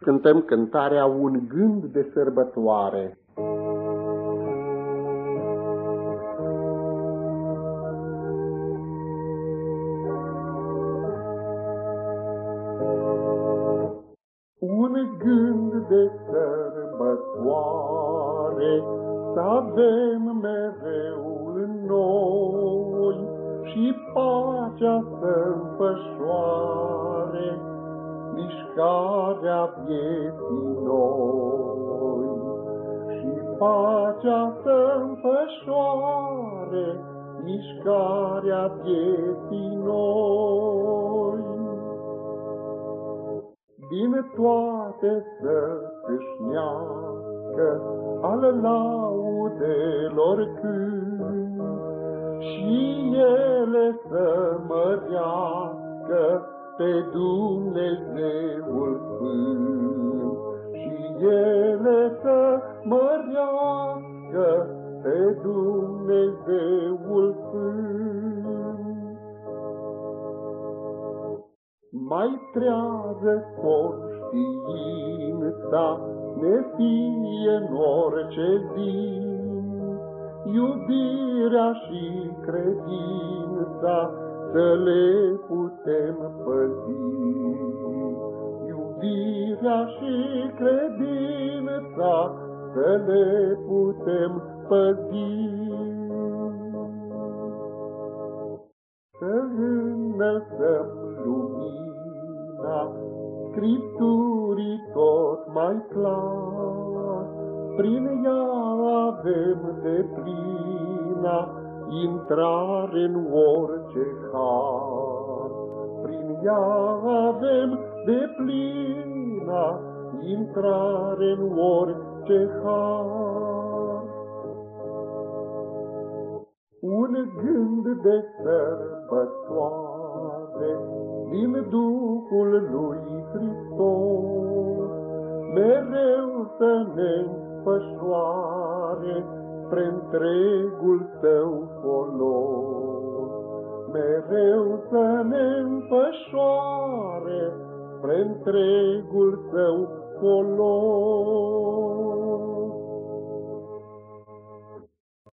Cântăm cântarea Un gând de sărbătoare. Un gând de sărbătoare Să avem mereu în noi Și pacea să înfășoare mișcarea vieții noi și pacea să înfășoare mișcarea vieții noi. Din toate să câșnească al laudelor când și ele să mărească pe Dumnezeul mărească pe Dumnezeul Sfânt. Mai trează conștiința, ne fie în orice zi, iubirea și credința, să le putem păzi. Iubirea și credința să le putem păzi. Să înălțăm lumina Scripturii tot mai clar, prin ea avem de plina intrare în orice har. Prin ea avem de plină intrare în orice har. Un gând de sărbătoare din Duhul lui Hristos, mereu să ne înfășoare spre întregul tău folos. Mereu să ne înfășoare spre întregul tău folos.